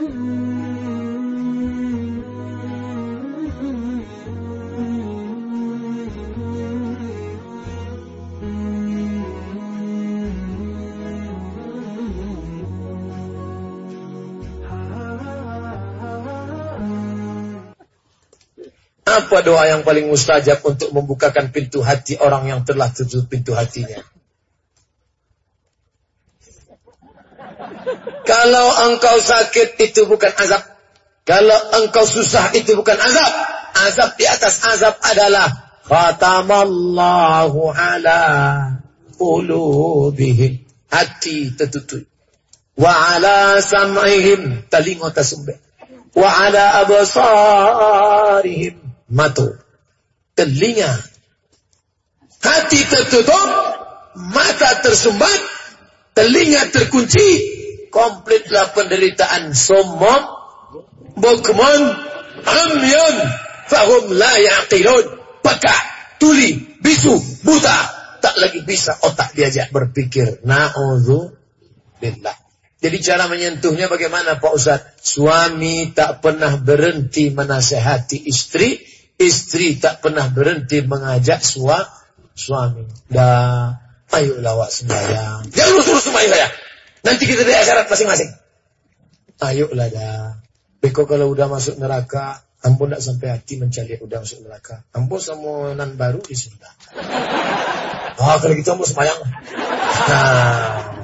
Apa doa yang paling mustajab untuk membukakan pintu hati orang yang telah tutup pintu hatinya? Kalau engkau sakit itu bukan azab. Kalau engkau susah itu bukan azab. Azab di atas azab adalah khatamallahu ala qulubihim. Hati tertutup. Wa ala sam'ihim. Telinga tersumbat. Wa ala abasarihim mata, telinga, hati tertutup, mata tersumbat, telinga terkunci, komplitlah penderitaan somong, bukman, amyan, fahum la yaqilun, pakak, tuli, bisu, buta, tak lagi bisa otak diajak berpikir. Na'udzubillah. Jadi cara menyentuhnya bagaimana Pak Ustaz? Suami tak pernah berhenti menasehati istri Istri tak pernah berhenti mengajak sua, suami. Dah, ayolah wak sembahyang. Jangan urus-urus sembahyang. Nanti kita di akhirat masing-masing. Ayolah dah. Beko kalau udah masuk neraka, ampun tak sampai hati mencari udah masuk neraka. Ampun sama nan baru di surga. Ah, kalau gitu ampun sembahyang. Nah,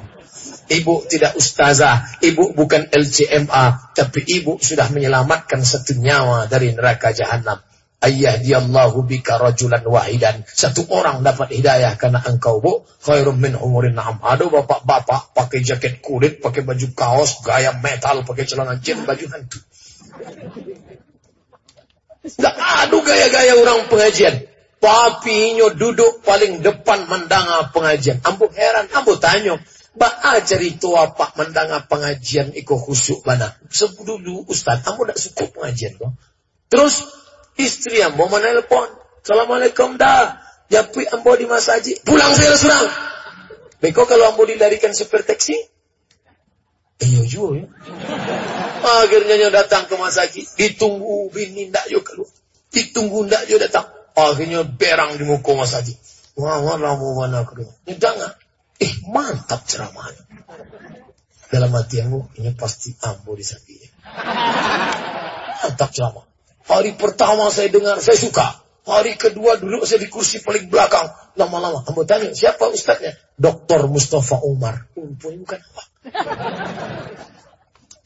Ibu tidak ustazah, ibu bukan LCMA, tapi ibu sudah menyelamatkan satu nyawa dari neraka jahanam. Ayah diallahu bika rajulan wahidan. Satu orang dapat hidayah karena engkau bu. Khairum min umurin na'am. Ada bapak-bapak pakai jaket kulit, pakai baju kaos, gaya metal, pakai celana jin, baju hantu. Tidak ada gaya-gaya orang pengajian. Papinya duduk paling depan mendanga pengajian. Ambu heran, ambu tanya. Ba cari tua pak mendanga pengajian iko khusyuk mana. Sebelum dulu Ustaz, ambu tak suka pengajian kok. Terus Istri mau menelpon. Assalamualaikum dah. Japi ambo di masaji. Pulang saya serang. Beko kalau ambo dilarikan super taksi. Iya juga ya. Akhirnya nyo datang ke masaji. Ditunggu bini ndak yo keluar. Ditunggu ndak yo datang. Akhirnya berang di muka masaji. Wah, wah, mau mana keluar. Jangan. Eh, mantap ceramahnya. Dalam hati aku, ini pasti ambo di sapinya. Mantap ceramah. Hari pertama saya dengar, saya suka. Hari kedua dulu saya di kursi paling belakang. Lama-lama, kamu tanya, siapa ustadznya? Dr. Mustafa Umar. Bukan apa.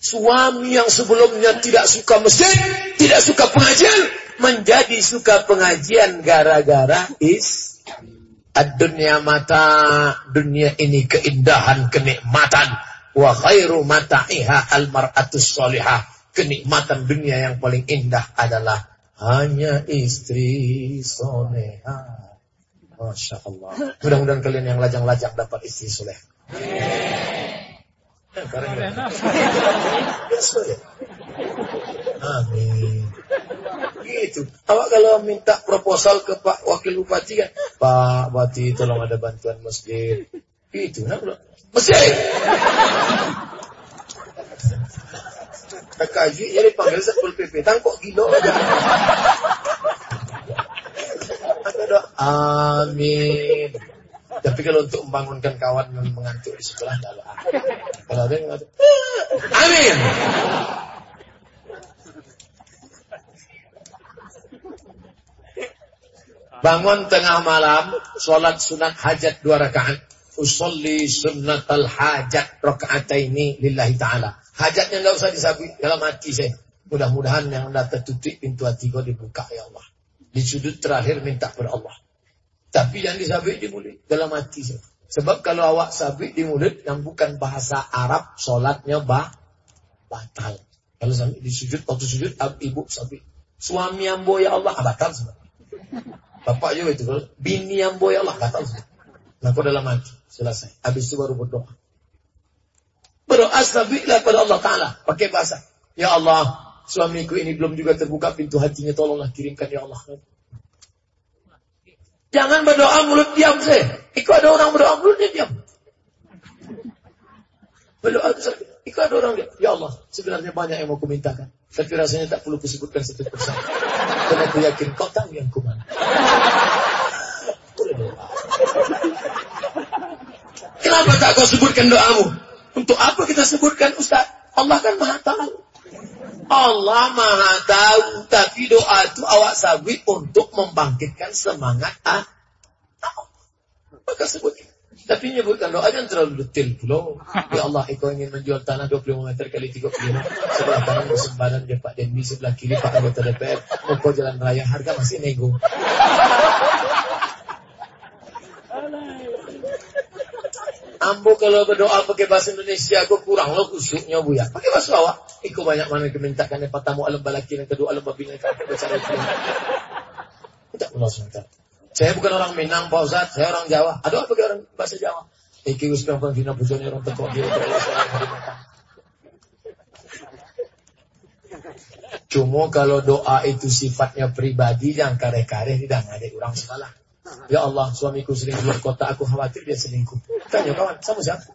Suami yang sebelumnya tidak suka mesin, tidak suka pengajian, menjadi suka pengajian gara-gara is dunia mata dunia ini keindahan kenikmatan wa khairu mata'iha al mar'atus solihah kenikmatan dunia yang paling indah adalah hanya istri soleha. Masya Allah. Mudah-mudahan kalian yang lajang-lajang dapat istri soleh. Amin. Gitu. Awak kalau minta proposal ke Pak Wakil Bupati kan, Pak Bupati tolong ada bantuan masjid. Gitu. Nah, masjid. PKJ jadi panggil sepul pipitan kok gilo aja. Amin. Tapi kalau untuk membangunkan kawan yang mengantuk di sebelah, kalau Kalau ada yang mengantuk, amin. Bangun tengah malam, sholat sunat hajat dua rakaat. Usolli sunnatal hajat rakaataini lillahi ta'ala. Hajatnya nggak usah disabi dalam hati saya. Mudah-mudahan yang anda tertutup pintu hati kau dibuka ya Allah. Di sudut terakhir minta kepada Allah. Tapi yang disabik di mulut dalam hati saya. Sebab kalau awak sabik di mulut yang bukan bahasa Arab, solatnya bah, batal. Kalau sabik di sujud, waktu sujud, ibu sabik. Suami yang boya Allah, ah, batal sebab. Bapak juga itu, bini yang boya Allah, batal sebab. Nah, kau dalam hati, selesai. Habis itu baru berdoa. Berdoa astaghfirullah pada Allah Ta'ala. Pakai bahasa. Ya Allah, suamiku ini belum juga terbuka pintu hatinya. Tolonglah kirimkan ya Allah. Jangan berdoa mulut diam saya. Ikut ada orang berdoa mulutnya diam. Berdoa itu saja. Iku ada orang dia, ya Allah, sebenarnya banyak yang mau kumintakan. Tapi rasanya tak perlu kusebutkan satu persatu. Karena aku yakin kau tahu yang kumana. Kenapa tak kau sebutkan doamu? Untuk apa kita sebutkan Ustaz? Allah kan maha tahu. Allah maha tahu. Tapi doa itu awak sabit untuk membangkitkan semangat ah. Maka sebutkan. Tapi nyebutkan doa jangan terlalu detail pula. Ya Allah, Eko ingin menjual tanah 25 meter kali 35. Sebelah kanan musim badan dia Pak Denby, sebelah kiri Pak anggota DPR. Pokok jalan raya, harga masih nego. Ambo kalau berdoa pakai bahasa Indonesia aku kurang loh kusuknya bu ya. Pakai bahasa awak. Iku banyak mana kemintakan yang pertama alam balaki yang kedua alam babina yang ketiga cara itu. Tidak sebentar. Saya bukan orang Minang Pak Ustaz, saya orang Jawa. Ada apa orang bahasa Jawa? Iki wis pang vina bujone orang teko dia. Cuma kalau doa itu sifatnya pribadi yang kare-kare tidak ada orang salah. Ya Allah, suamiku sering keluar kota, aku khawatir dia selingkuh. Tanya kawan, sama siapa?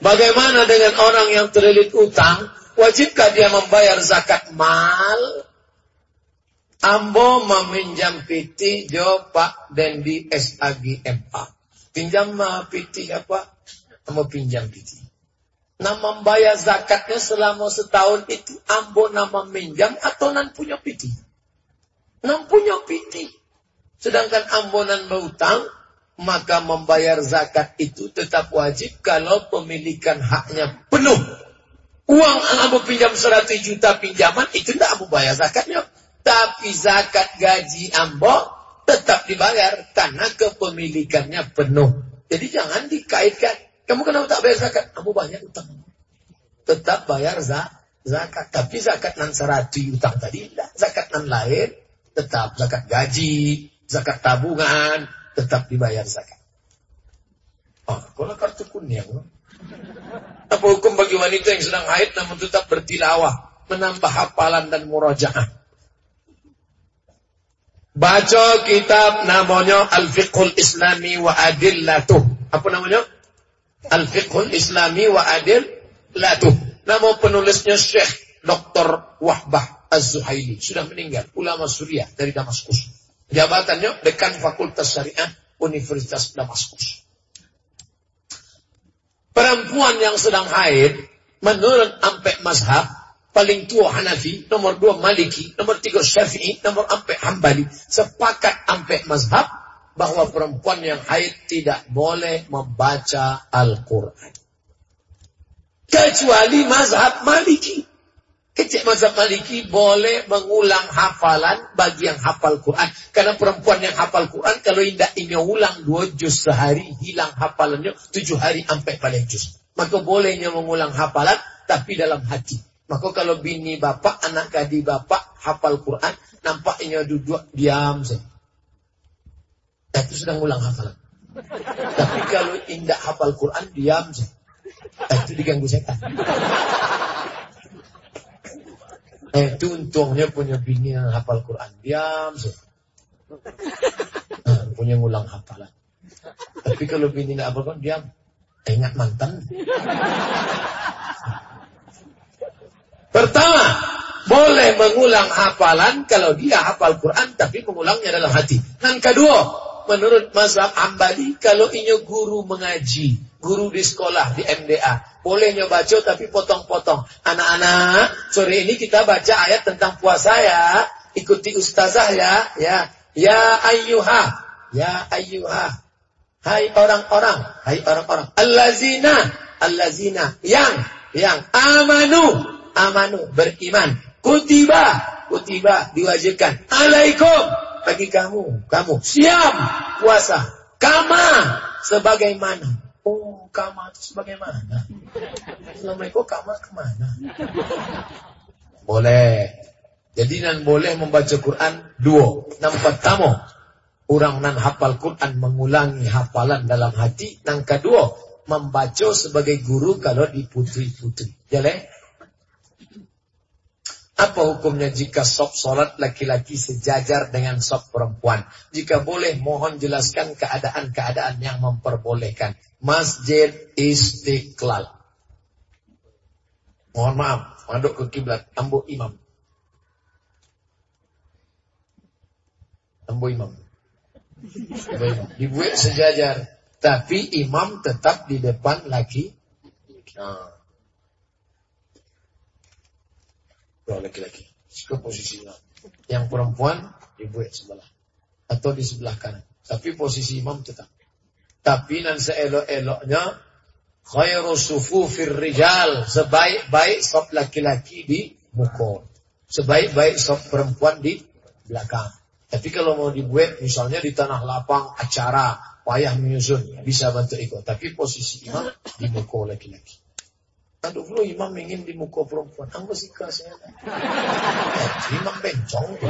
Bagaimana dengan orang yang terlilit utang? Wajibkah dia membayar zakat mal? Ambo meminjam piti jo Pak Dendi SAGMA. Pinjam piti apa? Ambo pinjam piti. Nama membayar zakatnya selama setahun itu ambo nama minjam atau nan punya piti. Nan punya piti. Sedangkan ambonan berutang, maka membayar zakat itu tetap wajib kalau pemilikan haknya penuh. Uang ambo pinjam 100 juta pinjaman itu tidak ambo bayar zakatnya. Tapi zakat gaji ambo tetap dibayar karena kepemilikannya penuh. Jadi jangan dikaitkan kamu kenapa tak bayar zakat? Kamu banyak utang. Tetap bayar zakat. Tapi zakat nan serati utang tadi tidak. Zakat nan lain tetap zakat gaji, zakat tabungan, tetap dibayar zakat. Oh, kalau kartu kuning. Apa hukum bagi wanita yang sedang haid namun tetap bertilawah, menambah hafalan dan murajaah? Baca kitab namanya Al-Fiqhul Islami wa Adillatuh. Apa namanya? Al-Fiqhul Islami wa Adil Latuh. Nama penulisnya Syekh Dr. Wahbah Az-Zuhaili. Sudah meninggal. Ulama Suriah dari Damaskus. Jabatannya Dekan Fakultas Syariah Universitas Damaskus. Perempuan yang sedang haid menurut Ampek Mazhab paling tua Hanafi, nomor dua Maliki, nomor tiga Syafi'i, nomor Ampek Hambali. Sepakat Ampek Mazhab bahwa perempuan yang haid tidak boleh membaca Al-Quran. Kecuali mazhab maliki. Kecil mazhab maliki boleh mengulang hafalan bagi yang hafal Quran. Karena perempuan yang hafal Quran kalau tidak ingin ulang dua juz sehari, hilang hafalannya tujuh hari sampai pada juz. Maka bolehnya mengulang hafalan tapi dalam hati. Maka kalau bini bapak, anak gadi bapak hafal Quran, nampaknya duduk diam saja Itu sedang ulang hafalan. Tapi kalau indah hafal Quran, diam saja. Nah, itu diganggu setan. Nah, itu untungnya punya bini yang hafal Quran. Diam saja. Nah, punya ngulang hafalan. Tapi kalau bini tidak hafal Quran, diam. Ingat mantan. Pertama, boleh mengulang hafalan kalau dia hafal Quran tapi mengulangnya dalam hati. Yang kedua, menurut mazhab Ambali kalau inyo guru mengaji, guru di sekolah di MDA, boleh nyo baca tapi potong-potong. Anak-anak, sore ini kita baca ayat tentang puasa ya. Ikuti ustazah ya, ya. Ya ayyuha, ya ayyuha. Hai orang-orang, hai orang-orang. Allazina, allazina yang yang amanu, amanu beriman. Kutiba, kutiba diwajibkan. Alaikum bagi kamu. Kamu siap puasa. Kama sebagaimana. Oh, kama itu sebagaimana. Assalamualaikum, kama ke mana? Boleh. Jadi nan boleh membaca Quran dua. Yang pertama, orang nan hafal Quran mengulangi hafalan dalam hati. Yang kedua, membaca sebagai guru kalau di putri-putri. Boleh? Apa hukumnya jika sop solat laki-laki sejajar dengan sop perempuan? Jika boleh, mohon jelaskan keadaan-keadaan yang memperbolehkan. Masjid Istiqlal. Mohon maaf, maduk ke kiblat, ambo imam. Ambo imam. Dibuat sejajar. Tapi imam tetap di depan laki. Nah. Dua laki-laki. Ke posisinya. Yang perempuan dibuat sebelah. Atau di sebelah kanan. Tapi posisi imam tetap. Tapi nan seelok-eloknya khairu sufufir rijal. Sebaik-baik sop laki-laki di muka. Sebaik-baik sop perempuan di belakang. Tapi kalau mau dibuat misalnya di tanah lapang acara payah menyusun bisa bantu ikut. Tapi posisi imam di muka laki-laki. Aduh, lu imam ingin di muka perempuan. Ang kasih. Eh, imam bencong.